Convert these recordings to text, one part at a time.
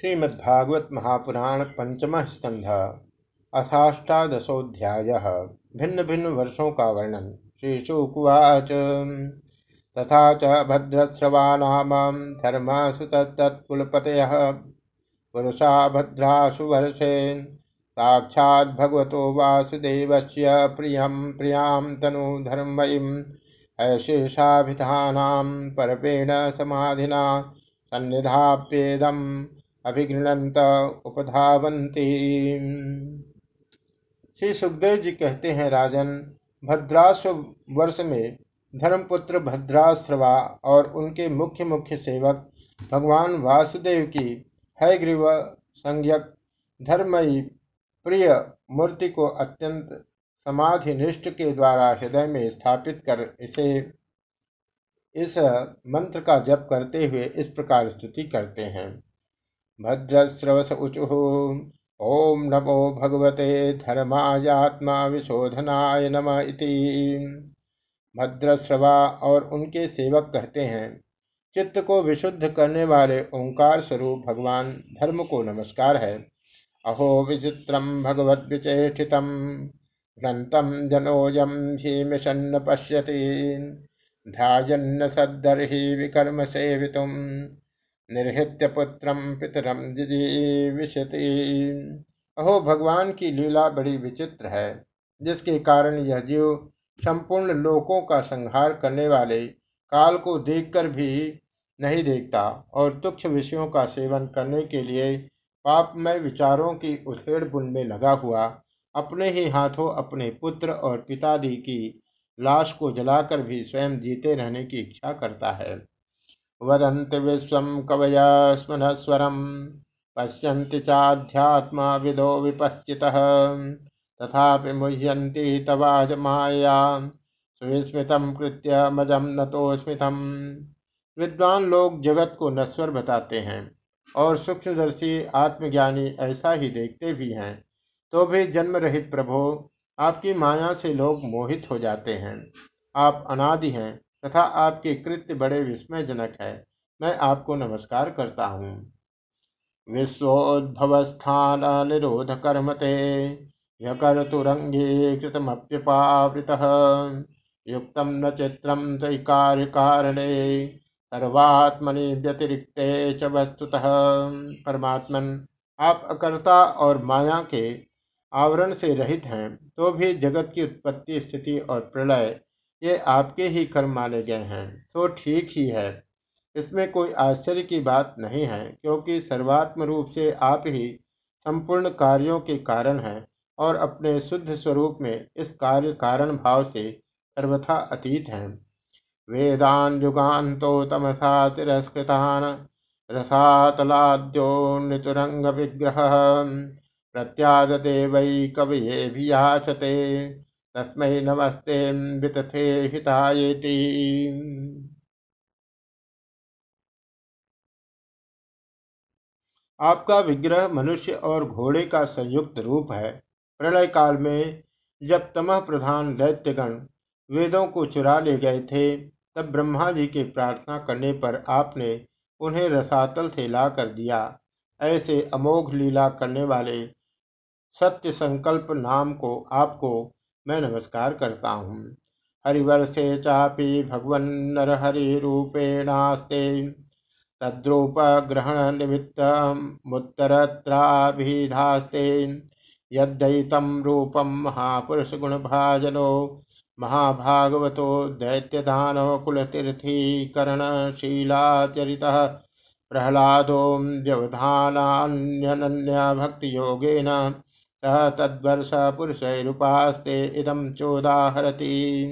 श्रीमद्भागवत महापुराण पंचम स्कंध अथाष्टादशोध्याय भिन्न भिन्न वर्षों का वर्णन। श्रीशुकुवाच। तथा च भद्रश्रवानाम धर्म सुतत्कुलपतय पुरुषा भद्रासु वर्षे साक्षात् भगवतो वासुदेवस्य प्रियं प्रियाँ तनु धर्मयीम् ऐशीर्षाभिधानां परपेण समाधिना सन्निधाप्येदम्। अभिगृणंत उपधावंती श्री सुखदेव जी कहते हैं, राजन भद्राश्व वर्ष में धर्मपुत्र भद्राश्रवा और उनके मुख्य मुख्य सेवक भगवान वासुदेव की हैग्रीव संज्ञक धर्मयी प्रिय मूर्ति को अत्यंत समाधिनिष्ठ के द्वारा हृदय में स्थापित कर इसे, इस मंत्र का जप करते हुए इस प्रकार स्तुति करते हैं। भद्रस्रवस ऊचु ओम नमो भगवते धर्मायात्मा विशोधनाय नम इति। भद्रस्रवा और उनके सेवक कहते हैं, चित्त को विशुद्ध करने वाले ओंकार स्वरूप भगवान धर्म को नमस्कार है। अहो विचित्रम भगवत विचेषित ग्रंथम जनोयम भीमिशन्न पश्यति। ध्यान सद्धर्हि विकर्म सेवितुम। निर्हित्य पुत्रम पितरम विशति। अहो, भगवान की लीला बड़ी विचित्र है, जिसके कारण यह जीव संपूर्ण लोकों का संहार करने वाले काल को देखकर भी नहीं देखता और तुक्ष विषयों का सेवन करने के लिए पापमय विचारों की उधेड़ बुन में लगा हुआ अपने ही हाथों अपने पुत्र और पितादी की लाश को जलाकर भी स्वयं जीते रहने की इच्छा करता है। वदन्ति विश्वं कवय स्मनस्वरं पश्यन्ति चाध्यात्मा विदो विपश्चितः, तथापि मुह्यन्ति तवाज माया सुविस्मृतं कृत्य मजम नतोस्मितम विद्वान लोग जगत को नश्वर बताते हैं और सूक्ष्मदर्शी आत्मज्ञानी ऐसा ही देखते भी हैं। तो भी जन्म रहित प्रभो, आपकी माया से लोग मोहित हो जाते हैं। आप अनादि हैं तथा आपके कृत्य बड़े विस्मयजनक है। मैं आपको नमस्कार करता हूँ। विश्वोद्भवस्थान निरोध कर्मते कृतमप्यपावृत, युक्त न चित्रम तय कार्य कारणे सर्वात्मनि व्यतिरिक्त च वस्तुतः। परमात्मन, आप अकर्ता और माया के आवरण से रहित हैं तो भी जगत की उत्पत्ति, स्थिति और प्रलय ये आपके ही कर्म माने गए हैं। तो ठीक ही है। इसमें कोई आश्चर्य की बात नहीं है, क्योंकि सर्वात्म रूप से आप ही संपूर्ण कार्यों के कारण हैं और अपने शुद्ध स्वरूप में इस कार्य कारण भाव से सर्वथा अतीत हैं। वेदान युगान्तो तमसा तिरस्कृतान रसातलाद्यो नितुरंग विग्रह प्रत्याद देवई कवये भी याचते तस्मै नमस्ते वितथे हितायेति। आपका विग्रह मनुष्य और घोड़े का संयुक्त रूप है। प्रलय काल में जब तमह प्रधान दैत्यगण वेदों को चुरा ले गए थे, तब ब्रह्मा जी के प्रार्थना करने पर आपने उन्हें रसातल से ला कर दिया। ऐसे अमोघ लीला करने वाले सत्य संकल्प नाम को आपको मैं नमस्कार करता हूँ। हरिवर्षे चापि भगवन् नरहरिरूपेणास्ते तद्रूपग्रहण निमित्तमुत्तरत्राभिधास्ते यद्दयितं रूपं महापुरुषगुणभाजनो, महाभागवतो दैत्यदानो कुलतीर्थीकरणशीलाचरितः प्रह्लादो व्यवधानान्यनन्यभक्तियोगेन सह तद्वर्ष पुरुषैरुपास्ते इदम चोदाहरती।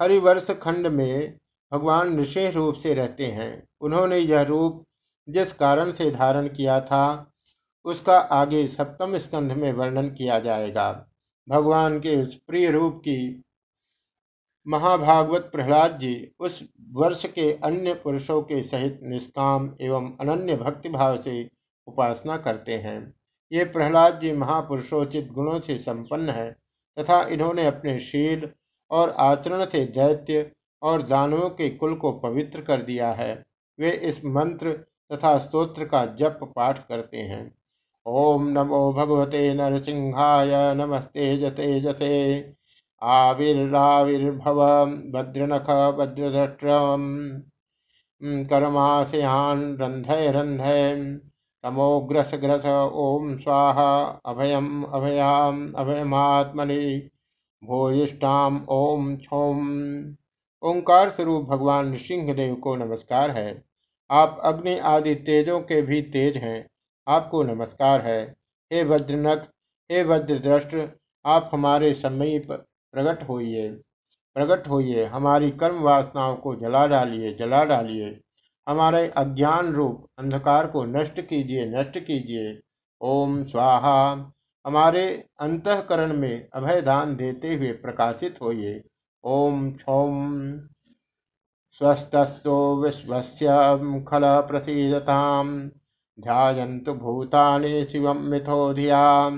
हरिवर्ष खंड में भगवान निशेष रूप से रहते हैं। उन्होंने यह रूप जिस कारण से धारण किया था, उसका आगे सप्तम स्कंध में वर्णन किया जाएगा। भगवान के उस प्रिय रूप की महाभागवत प्रहलाद जी उस वर्ष के अन्य पुरुषों के सहित निष्काम एवं अनन्य भक्तिभाव से उपासना करते हैं। ये प्रहलाद जी महापुरुषोचित गुणों से संपन्न है तथा इन्होंने अपने शील और आचरण से दैत्य और दानवों के कुल को पवित्र कर दिया है। वे इस मंत्र तथा स्तोत्र का जप पाठ करते हैं। ओम नमो भगवते नरसिंहाय नमस्ते जसे। आविर्भाव भद्रनख भद्रद्रम कर्माशयान रंधय रंधय तमोग्रस ग्रस ओम स्वाहा, अभयम, अभयाम, अभयमात्मनि, भूयिष्ठाम ओम छोम ओंकार स्वरूप भगवान नृसिंहदेव को नमस्कार है। आप अग्नि आदि तेजों के भी तेज हैं, आपको नमस्कार है। हे वज्रनक हे वज्रद्रष्ट आप हमारे समीप प्रकट होइए प्रकट होइए, हमारी कर्म वासनाओं को जला डालिए जला डालिए। हमारे अज्ञान रूप अंधकार को नष्ट कीजिए नष्ट कीजिए। ओम स्वाहा। हमारे अंतकरण में अभय दान देते हुए प्रकाशित होइए। ओम क्षौम। स्वस्थस्तो विश्वस्य खल प्रसीदताम ध्यायन्तु भूतानि शिवं मिथो धिया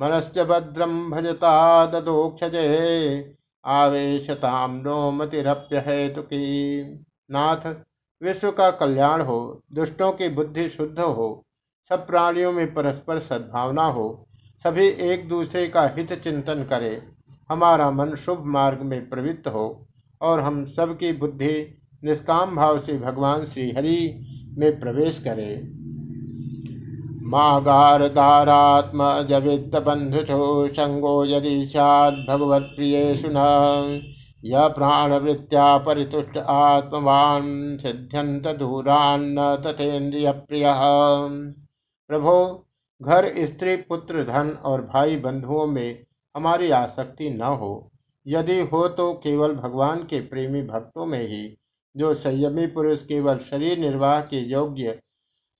मनश्च भद्रं भजता ददोक्षजे आवेशताम नो मतिरप्यहेतुकी नाथ विश्व का कल्याण हो, दुष्टों की बुद्धि शुद्ध हो, सब प्राणियों में परस्पर सद्भावना हो, सभी एक दूसरे का हित चिंतन करे। हमारा मन शुभ मार्ग में प्रवृत्त हो और हम सबकी बुद्धि निष्काम भाव से भगवान श्री हरि में प्रवेश करे। मागारदारात्मजवित्तबन्धुषु सङ्गो यदि सैद भगवत प्रिय न। य प्राणवृत्त्या परितुष्ट आत्मवान् सिद्ध्यंत दूरान्न तथेन्द्रिय प्रिय प्रभो, घर, स्त्री, पुत्र, धन और भाई बंधुओं में हमारी आसक्ति न हो। यदि हो तो केवल भगवान के प्रेमी भक्तों में ही, जो संयमी पुरुष केवल शरीर निर्वाह के योग्य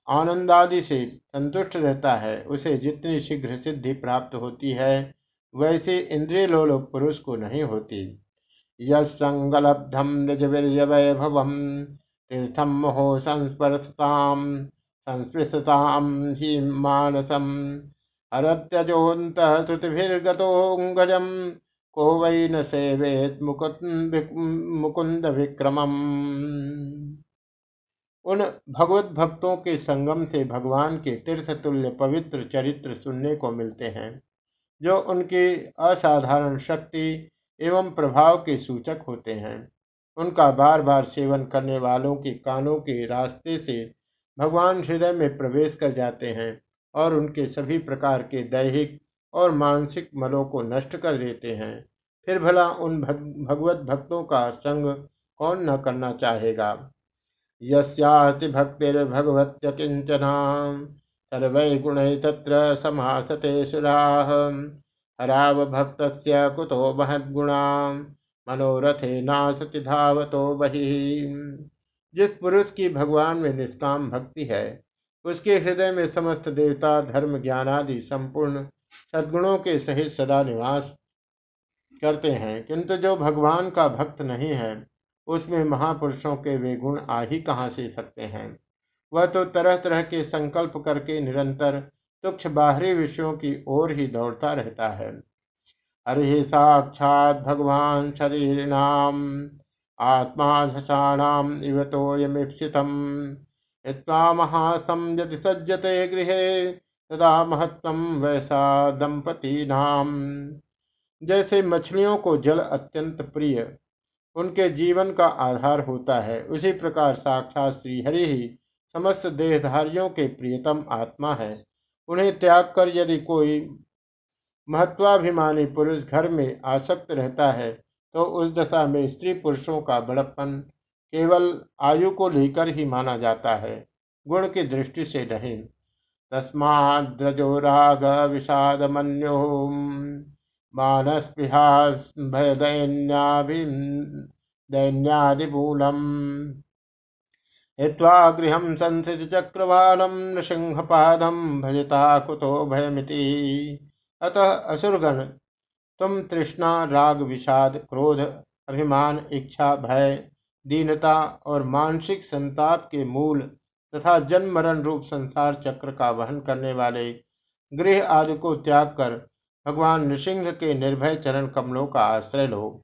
आनंदादि से संतुष्ट रहता है, उसे जितनी शीघ्र सिद्धि प्राप्त होती है, वैसे इंद्रिय लोलोक पुरुष को नहीं होती। यंगलब्धम निज वीर वैभव तीर्थम मोहो संस्पृशताम संस्पृशताम ही मानसम। हरत्यजोत श्रुतिभिर्गतोंगजम को वै न सेवेत मुकुंद विक्रमम उन भगवत भक्तों के संगम से भगवान के तीर्थ तुल्य पवित्र चरित्र सुनने को मिलते हैं, जो उनकी असाधारण शक्ति एवं प्रभाव के सूचक होते हैं। उनका बार बार सेवन करने वालों के कानों के रास्ते से भगवान हृदय में प्रवेश कर जाते हैं और उनके सभी प्रकार के दैहिक और मानसिक मलों को नष्ट कर देते हैं। फिर भला उन भगवत भक्तों का संग कौन न करना चाहेगा? यस्यास्ति भक्तिर्भगवत्यकिञ्चना गुण तत्र समासते सुराः। हरावभक्तस्य कुतो महद्गुणा मनोरथे नासति धावतो बहिः। जिस पुरुष की भगवान में निष्काम भक्ति है, उसके हृदय में समस्त देवता, धर्म ज्ञान आदि संपूर्ण सद्गुणों के सहित सदा निवास करते हैं। किंतु जो भगवान का भक्त नहीं है, उसमें महापुरुषों के वे गुण आ ही कहाँ से सकते हैं? वह तो तरह तरह के संकल्प करके निरंतर तुक्ष बाहरी विषयों की ओर ही दौड़ता रहता है। हरि साक्षात भगवान शरीर नाम, आत्मा झषाणाम इव तोयमीप्सितम महासम यदि सज्जते गृह, तदा महत्व वैसा दंपति नाम। जैसे मछलियों को जल अत्यंत प्रिय, उनके जीवन का आधार होता है। उसी प्रकार साक्षात श्रीहरि ही समस्त देहधारियों के प्रियतम आत्मा है। उन्हें त्याग कर यदि कोई महत्वाभिमानी पुरुष घर में आसक्त रहता है तो उस दशा में स्त्री पुरुषों का बड़प्पन केवल आयु को लेकर ही माना जाता है, गुण की दृष्टि से नहीं। तस्माद्रजो राग विषाद मनो मानस्पृहा भयदैन्यादिमूलम् हित्वा गृहं संस्थितचक्रवालं नृसिंहपादं भजता कुतो भयमिति। अतः असुरगण तुम तृष्णा, राग, विषाद, क्रोध, अभिमान, इच्छा, भय, दीनता और मानसिक संताप के मूल तथा जन्म मरण रूप संसार चक्र का वहन करने वाले गृह आदि को त्याग कर भगवान नृसिंह के निर्भय चरण कमलों का आश्रय लो।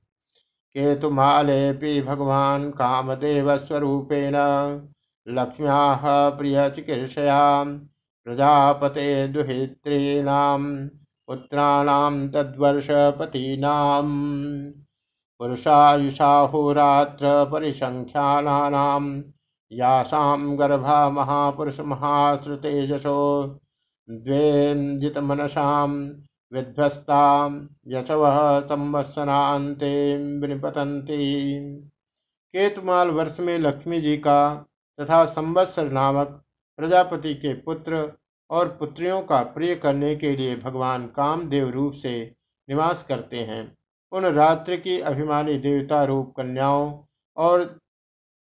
केतुमाले भगवान कामदेव स्वरूपेण लक्ष्म्या प्रिय चिकीर्षया प्रजापते दुहित्रीणाम पुत्राणाम तद्वर्षपतीनाम। पुरुषायुषाहोरात्र परिसंख्यानानाम यासां गर्भा महापुरुष महाश्रुतेजसो विध्वस्तां यशवः संवत्सरान्ते केतुमाल वर्ष में लक्ष्मी जी का तथा संवत्सर नामक प्रजापति के पुत्र और पुत्रियों का प्रिय करने के लिए भगवान कामदेव रूप से निवास करते हैं। उन रात्रि की अभिमानी देवता रूप कन्याओं और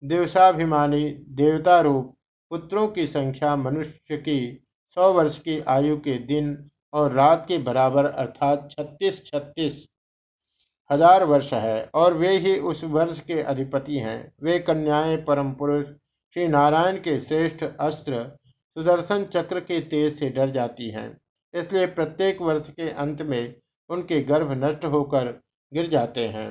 दिवसाभिमानी देवता रूप पुत्रों की संख्या मनुष्य की सौ वर्ष की आयु के दिन और रात के बराबर अर्थात छत्तीस छत्तीस हज़ार वर्ष है और वे ही उस वर्ष के अधिपति हैं। वे कन्याएँ परम पुरुष श्री नारायण के श्रेष्ठ अस्त्र, सुदर्शन चक्र के तेज से डर जाती हैं। इसलिए प्रत्येक वर्ष के अंत में उनके गर्भ नष्ट होकर गिर जाते हैं।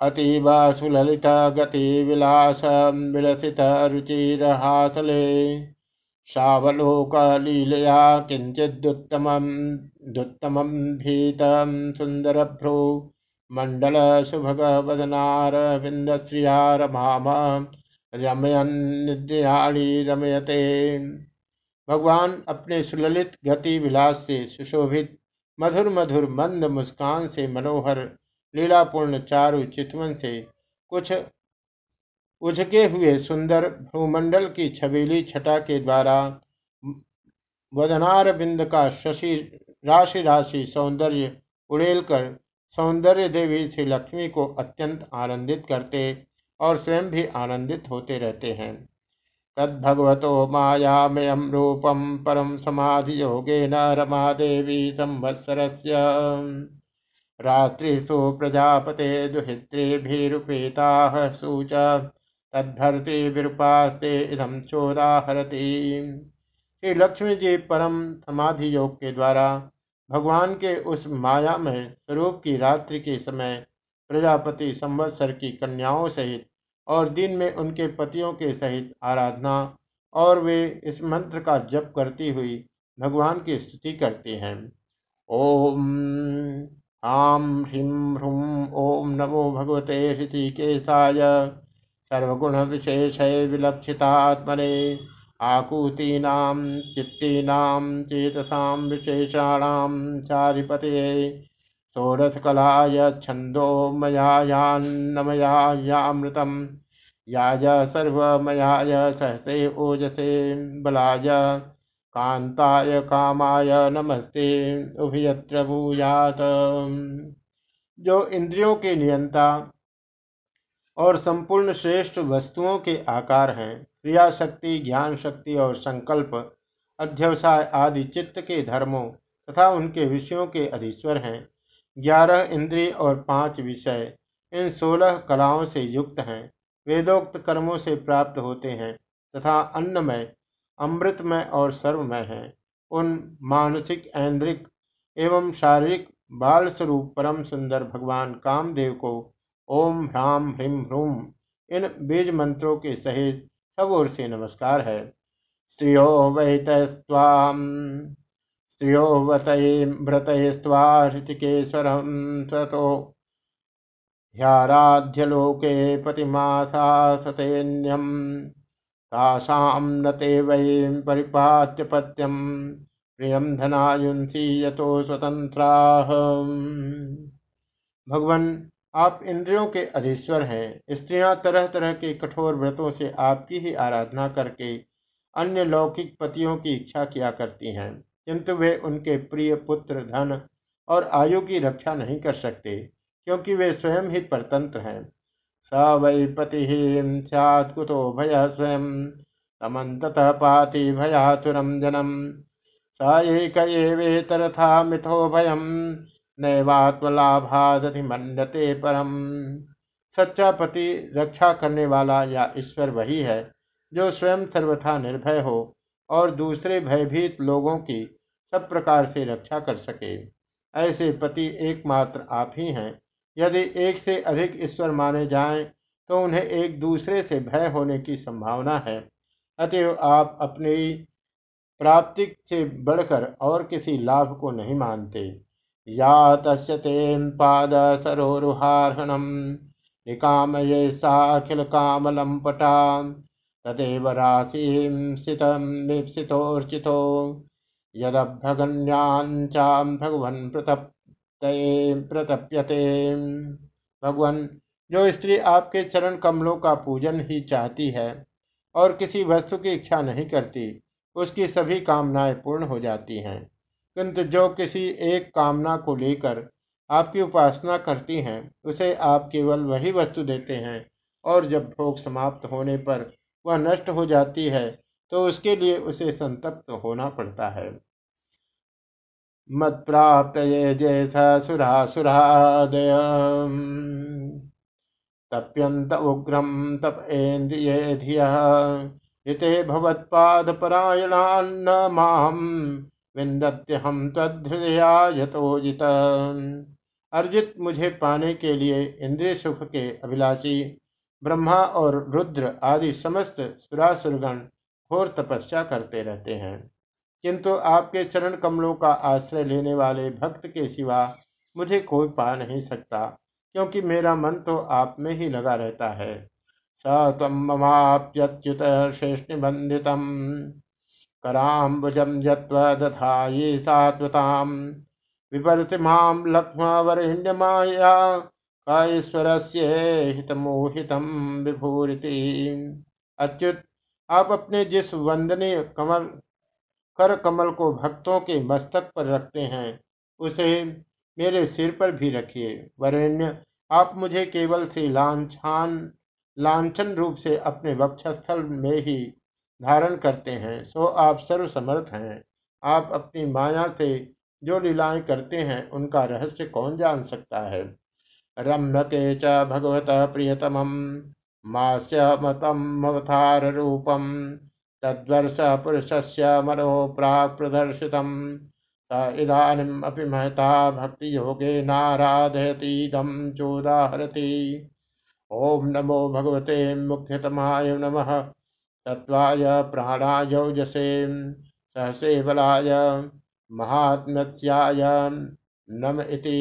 अतीव सुललित गति विलास, विलसित रुचिरहासले शावलोकलीलया किञ्चिदुत्तमं दुत्तमं भीतं सुन्दरभ्रो मण्डलसुभगवदनारविन्दश्रिया रमाम रमयन्निद्रयाणी रमयते। भगवान अपने सुललित गति विलास से सुशोभित मधुर मधुर मंद मुस्कान से मनोहर, लीलापूर्ण चारु चितवन से कुछ उझके हुए सुंदर भूमंडल की छबीली छटा के द्वारा वदनार बिंद का शशि राशि राशि सौंदर्य उड़ेल कर सौंदर्य देवी श्री लक्ष्मी को अत्यंत आनंदित करते और स्वयं भी आनंदित होते रहते हैं। तद्भगवतो मायामयम रूपम परम समाधि योगे न रमा देवी संवत्सर रात्रिषु प्रजापते दुहित्रेभिरुपेताः सूच तद्धरती विरूपास्ते इधम चोदाहरती। श्री लक्ष्मी जी परम समाधि योग के द्वारा भगवान के उस माया में स्वरूप की रात्रि के समय प्रजापति संवत्सर की कन्याओं सहित और दिन में उनके पतियों के सहित आराधना और वे इस मंत्र का जप करती हुई भगवान की स्तुति करते हैं। ओम आम ह्रीं ह्रूम ओम नमो भगवते ऋषिकेशाय। सर्वगुण विशेष विलक्षितात्मने आकूतीनां, चित्तीनां, चेतसां, विशेषाणां चाधिपतये षोडशकलाय छन्दोमयायान्नमयायामृतं याय सर्वमयाय सहसे ओजसे, बलाय कांताय कामाय नमस्ते, उभयत्र भूयात। जो इंद्रियों के नियंता और संपूर्ण श्रेष्ठ वस्तुओं के आकार हैं। क्रिया शक्ति ज्ञान शक्ति और संकल्प, अध्यवसाय आदि चित्त के धर्मों तथा उनके विषयों के अधीश्वर हैं। ग्यारह इंद्रिय और पाँच विषय इन सोलह कलाओं से युक्त हैं। वेदोक्त कर्मों से प्राप्त होते हैं तथा अन्नमय, अमृतमय और सर्वमय है। उन मानसिक, ऐन्द्रिक एवं शारीरिक बाल स्वरूप परम सुंदर भगवान कामदेव को ओम ह्राम ह्रीम ह्रूम इन बीज मंत्रों के सहित सब ओर से नमस्कार है। स्त्रियो वैतस्वाम स्त्रियो वत व्रतस्वा हृतिकेश्वर स्वतो। ह्याराध्यलोके पतिमासा सतेन्यम तासां न ते वै परिपात्य पत्यम प्रियम धनायुंसी यतो स्वतंत्रा भगवान आप इंद्रियों के अधीश्वर हैं। स्त्रियाँ तरह तरह के कठोर व्रतों से आपकी ही आराधना करके अन्य लौकिक पतियों की इच्छा किया करती हैं, किंतु वे उनके प्रिय पुत्र, धन और आयु की रक्षा नहीं कर सकते, क्योंकि वे स्वयं ही परतंत्र हैं। स वै पति स्यात् कुतो भय स्वयं, तमन्ततः पाति भयातुरं जनम। स एक एवेतरथा मिथो भयम नैवात्मलाभादधि मन्यते परम। सच्चा पति रक्षा करने वाला या ईश्वर वही है, जो स्वयं सर्वथा निर्भय हो और दूसरे भयभीत लोगों की सब प्रकार से रक्षा कर सके। ऐसे पति एकमात्र आप ही हैं। यदि एक से अधिक ईश्वर माने जाएँ तो उन्हें एक दूसरे से भय होने की संभावना है। अतएव आप अपनी प्राप्ति से बढ़कर और किसी लाभ को नहीं मानते। या तस्य तेन पाद सरोरुहारणम निकाम ये साखिल काम लंपटा तदेव राशिम सितोर्चितो यदभगन्याचाम भगवन प्रतप प्रतप्यते। भगवान, जो स्त्री आपके चरण कमलों का पूजन ही चाहती है और किसी वस्तु की इच्छा नहीं करती, उसकी सभी कामनाएँ पूर्ण हो जाती हैं। किंतु जो किसी एक कामना को लेकर आपकी उपासना करती हैं, उसे आप केवल वही वस्तु देते हैं और जब भोग समाप्त होने पर वह नष्ट हो जाती है तो उसके लिए उसे संतप्त होना पड़ता है। मत प्राप्त ये जैसा सुरासुरादय तप्यंत उग्रम तप इंद्रिय धिये। भवत्पादपरायणान्न माम। विंदत्यहम तदृदया यथोजित अर्जित मुझे पाने के लिए इंद्रिय सुख के अभिलाषी, ब्रह्मा और रुद्र आदि समस्त सुरासुरगण घोर तपस्या करते रहते हैं। किंतु आपके चरण कमलों का आश्रय लेने वाले भक्त के सिवा मुझे कोई पा नहीं सकता, क्योंकि मेरा मन तो आप में ही लगा रहता है। स तम ममाप्युत श्रेष्ठ बंधित कराम्बुजम यथाई सात्वताम। विवर्ति माम लक्ष्म माया काश्वर से हितमोहितम विभूरिति। अच्युत, आप अपने जिस वंदनीय कमल, कर कमल को भक्तों के मस्तक पर रखते हैं, उसे मेरे सिर पर भी रखिए। वरेण्य आप मुझे केवल से लाछान, लाछन रूप से अपने वक्षस्थल में ही धारण करते हैं, सो आप सर्वसमर्थ हैं। आप अपनी माया से जो लीलाएँ करते हैं, उनका रहस्य कौन जान सकता है? रम्यते च भगवत प्रियतम, मास्य मतम अवतार रूपम तद्वर्ष पुरुषस्य मनो प्राक् प्रदर्शितम् स इदानीमपि महता भक्तियोगे नाराधयतीदं चोदाहरति। ॐ नमो भगवते मुख्यतमाय नमः। तत्त्वाय प्राणायौजसे सहसे बलाय महात्म्याय नम इति।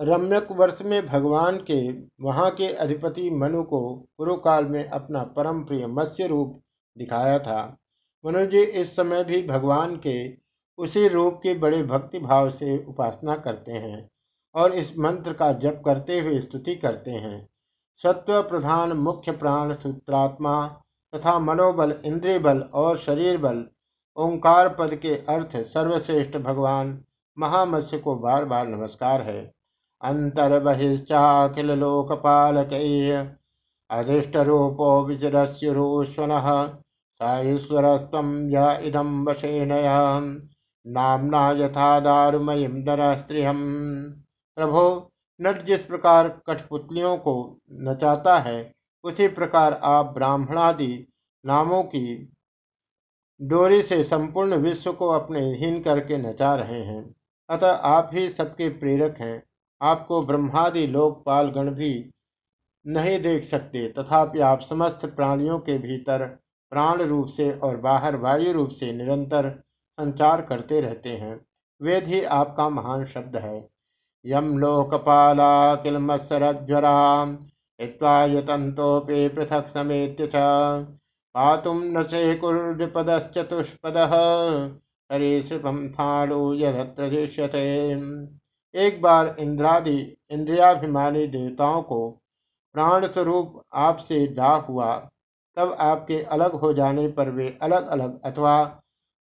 रम्यक वर्ष में भगवान के, वहाँ के अधिपति मनु को पूर्व काल में अपना परम प्रिय मत्स्य रूप दिखाया था। मनु जी इस समय भी भगवान के उसी रूप के बड़े भक्ति भाव से उपासना करते हैं और इस मंत्र का जप करते हुए स्तुति करते हैं। सत्व प्रधान मुख्य प्राण सूत्रात्मा तथा मनोबल इंद्रिय बल और शरीर बल ओंकार पद के अर्थ सर्वश्रेष्ठ भगवान महामत्स्य को बार बार नमस्कार है। अंतर अन्तर्बहिश्चाखिल लोकपालकैः अदृष्टरूपो विचिरस्युरूष्वनः स ईश्वरस्त्वं य इदं वशेनय, नामना यथा दारुमयीं नरस्त्रियम्। प्रभो नट जिस प्रकार कठपुतलियों को नचाता है, उसी प्रकार आप ब्राह्मणादि नामों की डोरी से संपूर्ण विश्व को अपने हीन करके नचा रहे हैं। अतः आप ही सबके प्रेरक हैं। आपको ब्रह्मादि लोकपाल गण भी नहीं देख सकते, तथापि आप समस्त प्राणियों के भीतर प्राण रूप से और बाहर वायु रूप से निरंतर संचार करते रहते हैं। वेद ही आपका महान शब्द है। यम लोकपाला किल मत्सरज्वरा यतंतोपे पृथक समेत पातुम न से कुर्पदश्चतुष्पद हरे श्रिपम थाणु यदत्र एक बार इंद्रादि, इंद्रियाभिमानी देवताओं को प्राण स्वरूप आपसे डाह हुआ, तब आपके अलग हो जाने पर वे अलग अलग अथवा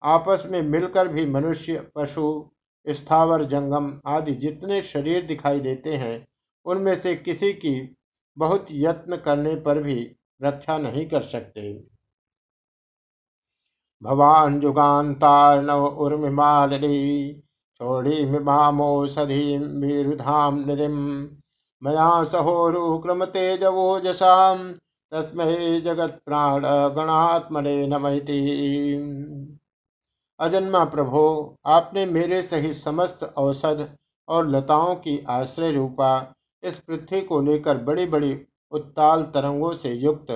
आपस में मिलकर भी मनुष्य, पशु स्थावर, जंगम आदि जितने शरीर दिखाई देते हैं, उनमें से किसी की बहुत यत्न करने पर भी रक्षा नहीं कर सकते। भवान युगान्तार्णव उर्मिमाली छोड़ीमिमामोषधीं विरुधां निधिं मया सहोरुक्रमतेजवोजसां, तस्मै जगत्प्राणगणात्मने नमैति अजन्मा प्रभो, आपने मेरे सहित समस्त औषध और लताओं की आश्रय रूपा, इस पृथ्वी को लेकर बड़ी बड़ी उत्ताल तरंगों से युक्त,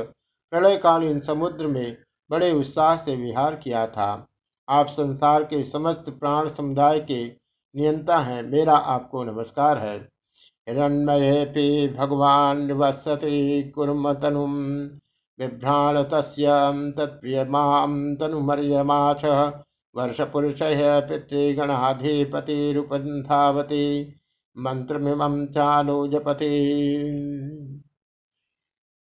प्रलयकालीन समुद्र में बड़े उत्साह से विहार किया था। आप संसार के समस्त प्राण समुदाय के नियंता हैं, मेरा आपको नमस्कार है। भगवान् निवसति कुर्मतनुं बिभ्राण तस्य तत्प्रियमां तनुमर्यमाच। वर्षपुरुषः पितृगणाधिपतिरुपन्धावति मंत्रमिमं चानुजपति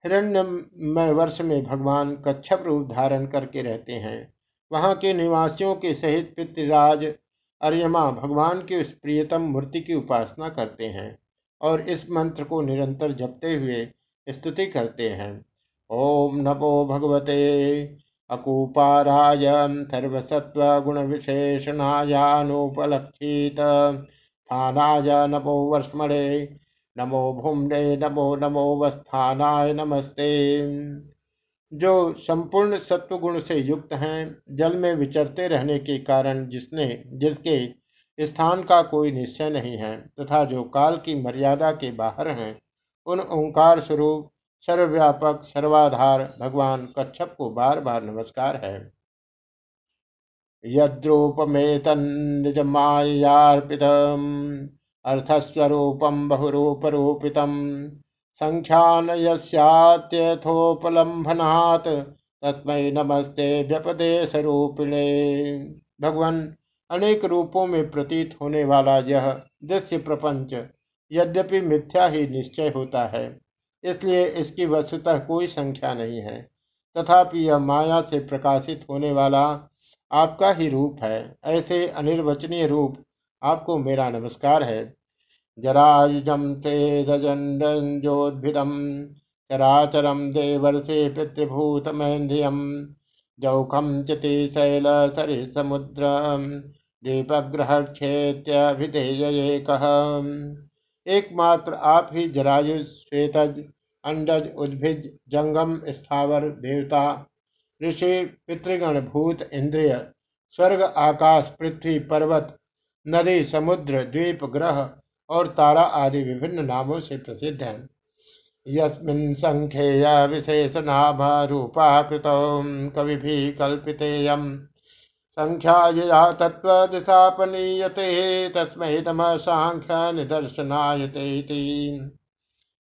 हिरण्यमय वर्ष में भगवान कच्छप रूप धारण करके रहते हैं। वहाँ के निवासियों के सहित पितृराज अर्यमा भगवान की उस प्रियतम मूर्ति की उपासना करते हैं और इस मंत्र को निरंतर जपते हुए स्तुति करते हैं। ओम नमो भगवते अकूपाराय सर्वसत्व गुण विशेषणायानुपलक्षित स्थानाय नमो वर्ष्मणे, नमो भूमने, नमो नमो वस्थानाय नमस्ते। जो संपूर्ण सत्व गुण से युक्त हैं, जल में विचरते रहने के कारण जिसने, जिसके स्थान का कोई निश्चय नहीं है, तथा जो काल की मर्यादा के बाहर हैं, उन ओंकार स्वरूप सर्वव्यापक, सर्वाधार भगवान कच्छप को बार बार नमस्कार है। यद्रूपमेतन्निजमायार्पितम् अर्थस्वरूपं बहुरूपरूपितं सङ्ख्यान यस्यात्यथोपलम्भनात् तस्मै नमस्ते व्यपदेशरूपिणे। भगवान, अनेक रूपों में प्रतीत होने वाला यह दृश्य प्रपंच यद्यपि मिथ्या ही निश्चय होता है। इसलिए इसकी वस्तुतः कोई संख्या नहीं है। तथापि यह माया से प्रकाशित होने वाला आपका ही रूप है। ऐसे अनिर्वचनीय रूप आपको मेरा नमस्कार है। जरायुजम तेजोद्भिदम चराचरम देवर्षे पितृभूतमेन्द्रियम जौखम चिति शैल सरि समुद्र दीपग्रह क्षेत्यभिधेय एकमात्र आप ही जरायु श्वेतज अंडज उद्भिज जंगम स्थावर देवता ऋषि पितृगण भूत इंद्रिय, स्वर्ग, आकाश, पृथ्वी, पर्वत, नदी, समुद्र, द्वीप, ग्रह और तारा आदि विभिन्न नामों से प्रसिद्ध है। यस्मिन् संख्येय विशेषनाम रूपाकृत कवि भी कल्पितेयम। संख्याया तत्वदिशापनीयते तस्मै नम सांख्य निदर्शनायते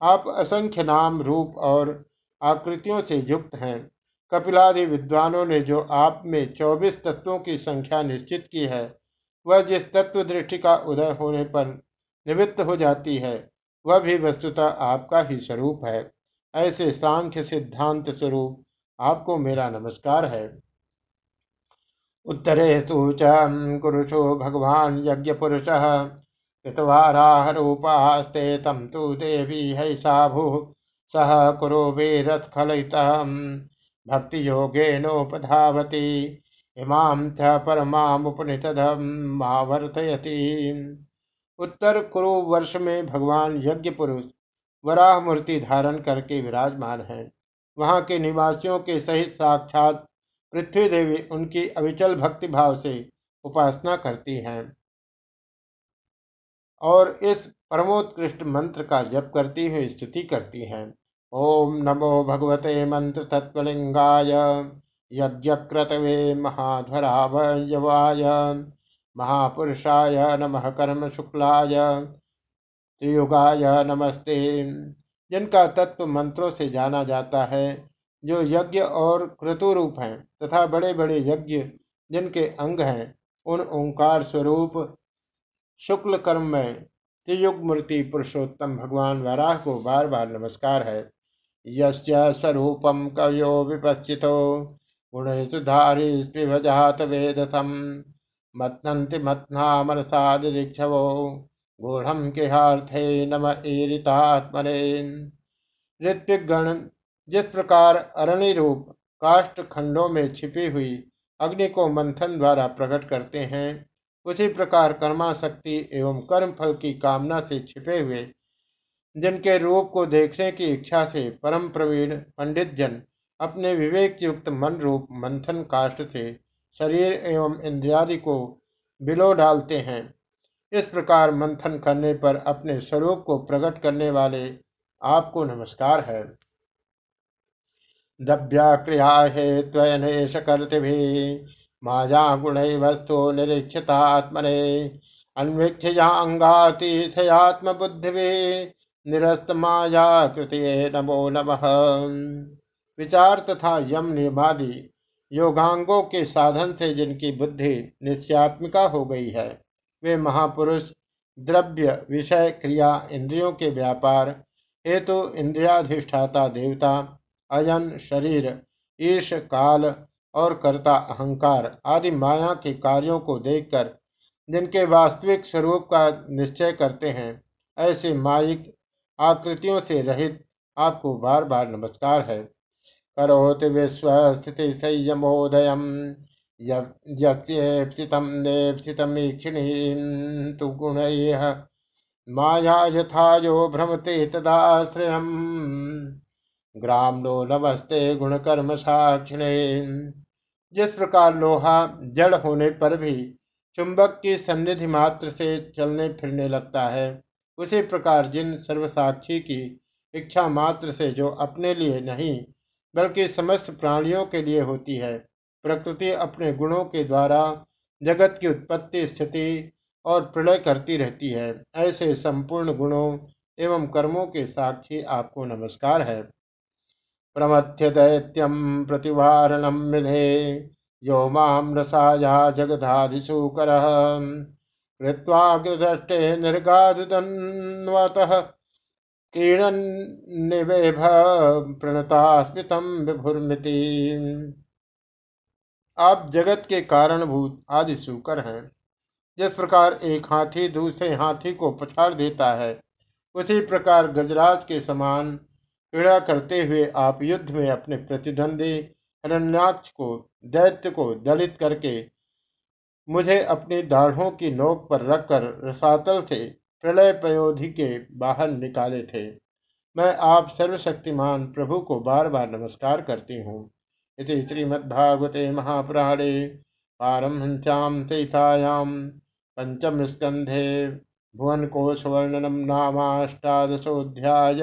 आप असंख्य नाम, रूप और आकृतियों से युक्त हैं। कपिलादि विद्वानों ने जो आप में चौबीस तत्वों की संख्या निश्चित की है, वह जिस तत्व दृष्टि का उदय होने पर निवृत्त हो जाती है, वह भी वस्तुतः आपका ही स्वरूप है। ऐसे सांख्य सिद्धांत स्वरूप आपको मेरा नमस्कार है। उत्तरे सूच कुरुषो भगवान यज्ञ पुरुष कृतवाराहरूपास्ते तम तो देवी है साभु। सह कुरो वेरस्खलिता भक्ति योगेनोपधावती इमाम च परमामुपनिषदमावर्तयति उत्तर कुरु वर्ष में भगवान यज्ञ पुरुष वराह मूर्ति धारण करके विराजमान है। वहाँ के निवासियों के सहित साक्षात पृथ्वी देवी उनकी अविचल भक्ति भाव से उपासना करती हैं। और इस परमोत्कृष्ट मंत्र का जप करती हुई स्तुति करती हैं। ओम नमो भगवते मंत्र तत्वलिंगाय यज्ञक्रतवे महाध्वरावयवाय, महापुरुषाय नमः कर्म शुक्लाय, त्रियुगाय नमस्ते। जिनका तत्व मंत्रों से जाना जाता है, जो यज्ञ और क्रतु रूप हैं, तथा बड़े बड़े यज्ञ जिनके अंग हैं, उन ओंकार स्वरूप शुक्ल कर्म में त्रियुग मूर्ति पुरुषोत्तम भगवान वराह को बार बार नमस्कार है। यस्य स्वरूपम कवयो विपस्थितो गुणेषु धारी स्पिभजात वेदसम मत्नन्ति मत्नामरसादिक्षवो गूढ़ केहार्थे नम ईरितात्मने। ऋत्विक गण जिस प्रकार अरणि रूप काष्ट खंडों में छिपी हुई अग्नि को मंथन द्वारा प्रकट करते हैं उसी प्रकार कर्माशक्ति एवं कर्म फल की कामना से छिपे हुए, जिनके रूप को देखने की इच्छा से परम प्रवीण पंडित जन अपने विवेक युक्त मन रूप मंथन काष्ट से शरीर एवं इंद्रियादि को बिलो डालते हैं। इस प्रकार मंथन करने पर अपने स्वरूप को प्रकट करने वाले आपको नमस्कार है। दभ्याक्रिया हे त्वयनेश कर्तिभि माया गुण वस्तु निरीक्षतात्मने। अन्वीक्षयाङ्गातीथयात्म बुद्धि निरस्त माया कृति नमो नमः। विचार तथा यम नियमादि योगांगों के साधन से जिनकी बुद्धि निश्चयात्मिका हो गई है। वे महापुरुष, द्रव्य, विषय, क्रिया, इंद्रियों के व्यापार, हेतु तो इंद्रियाधिष्ठाता, देवता, अयन, शरीर, ईश, काल और कर्ता अहंकार आदि माया के कार्यों को देखकर, जिनके वास्तविक स्वरूप का निश्चय करते हैं, ऐसे माइक आकृतियों से रहित आपको बार बार नमस्कार है। करोति विश्वस्थिति संयमोदय यप्सितम गुण। माया यथा यो भ्रमते तदाश्रय ग्राम लो नमस्ते गुण कर्म साक्षिणे। जिस प्रकार लोहा जड़ होने पर भी चुंबक की सन्निधि मात्र से चलने फिरने लगता है, उसी प्रकार जिन सर्वसाक्षी की इच्छा मात्र से जो अपने लिए नहीं, बल्कि समस्त प्राणियों के लिए होती है, प्रकृति अपने गुणों के द्वारा जगत की उत्पत्ति, स्थिति और प्रलय करती रहती है। ऐसे संपूर्ण गुणों एवं कर्मों के साक्षी आपको नमस्कार है। प्रमथ्य दैत्यम प्रतिवारणम विधे। यो माम रसाया जगधाधिशूकर कृत्वाग्रदष्टे निर्गाधन्वतः क्रीडन्निवेभ प्रणता स्मृतम विभुर्मिति। आप जगत के कारणभूत आदि सूकर हैं। जिस प्रकार एक हाथी दूसरे हाथी को पछाड़ देता है, उसी प्रकार गजराज के समान क्रीड़ा करते हुए आप युद्ध में अपने प्रतिद्वंदी हिरण्याक्ष को, दैत्य को दलित करके मुझे अपनी दाढ़ों की नोक पर रखकर रसातल से प्रलय पयोधि के बाहर निकाले थे। मैं आप सर्वशक्तिमान प्रभु को बार बार नमस्कार करती हूँ। इति श्रीमद्भागवते महापुराणे पारमहंस्यां सहितायां पंचम स्कंधे भुवन कोश वर्णनम नामाष्टादशोध्याय